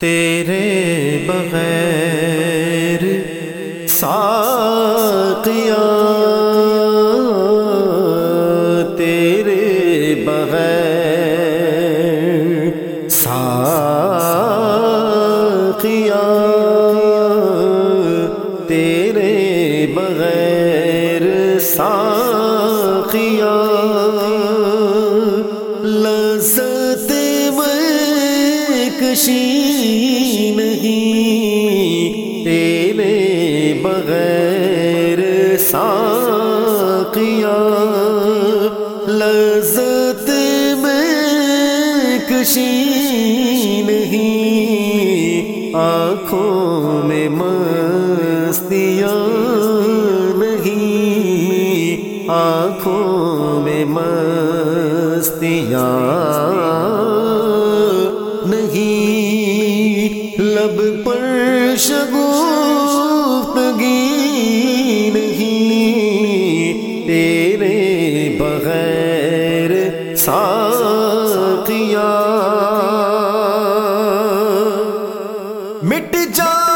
تیرے بغیر ساقیا تیرے بغیر ساقیاں میں کشی نہیں تیرے بغیر ساقیا لذت میں کشی نہیں آنکھوں میں مستیاں نہیں، آنکھوں میں مستیاں۔ لب پر شگوفتگی نہیں تیرے بغیر ساقیا مٹ جا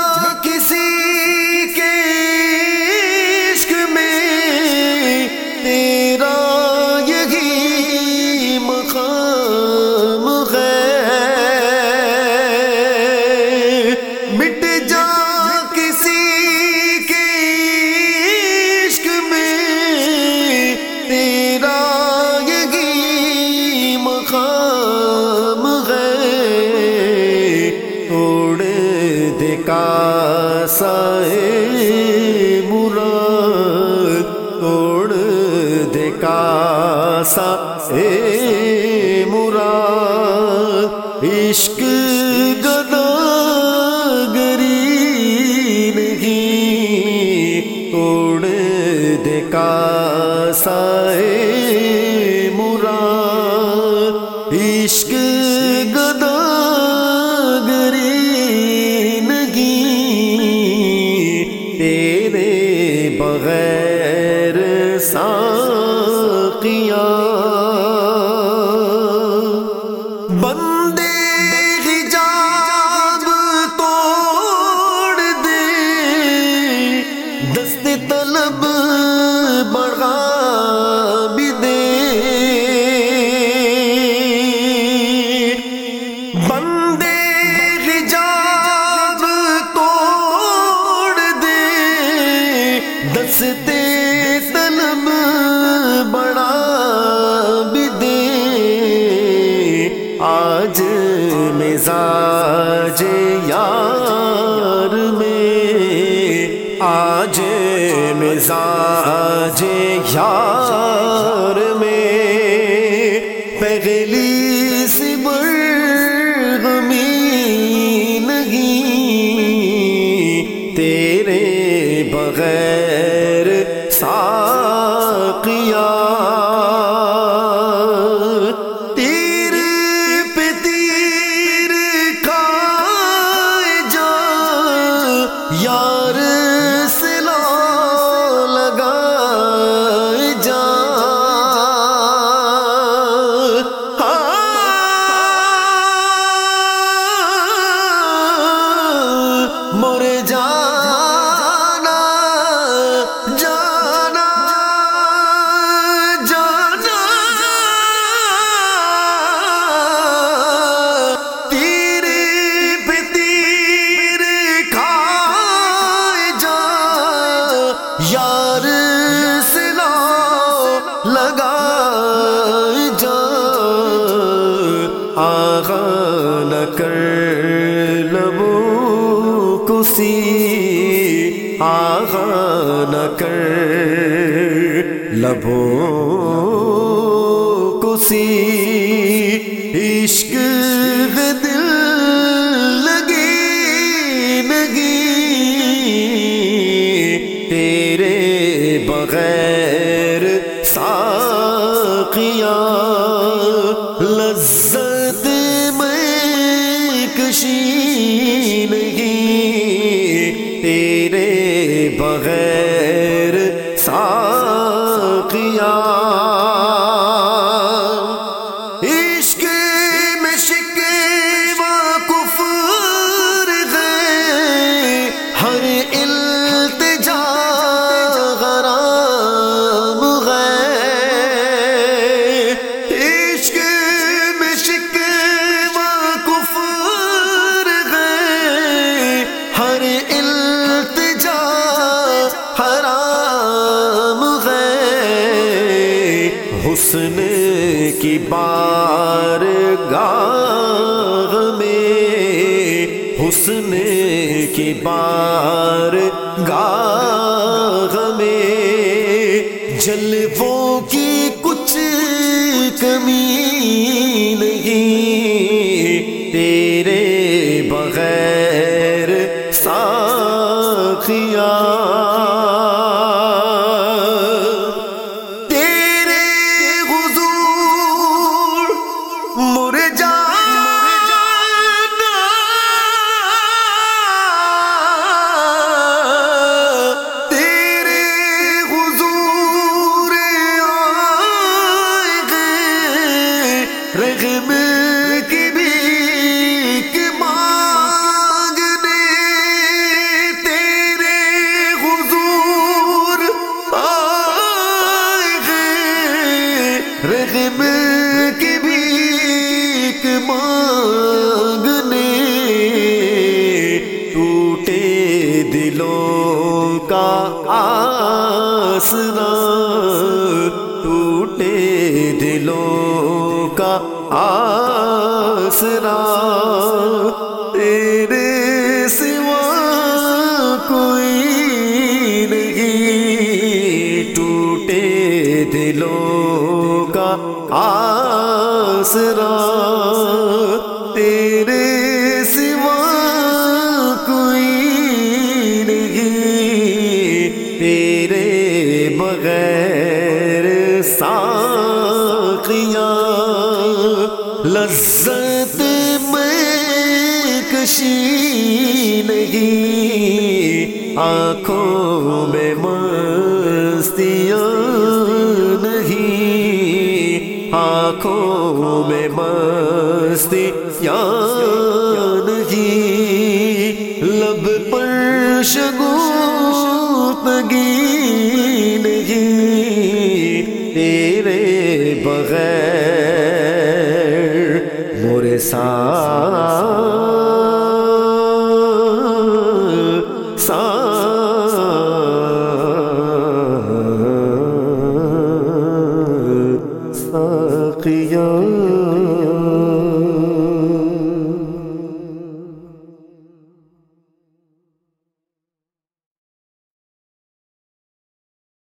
دے کا سائے مراد توڑ دے کا سائے مراد عشق غیر دستے طلب بڑا بھی دے آج مزاج یار میں۔ آج مزاج یار میں۔ یار یار سلا لگا جا آغا نہ کر لبوں کسی آغا نہ کر لبوں کسی۔ بغیر ساقیا لذت میں کشی نہیں تیرے بغیر حسن کی بار گاہ میں حسن کی بار گاہ میں جلووں کی کچھ کمی آسنا ٹوٹے دلوں کا آسرا تیرے سوا کوئی نہیں ٹوٹے دلوں کا آسرا بغیر ساقیاں لذت میں کشی نہیں آنکھوں میں مستیاں نہیں آنکھوں میں مستیاں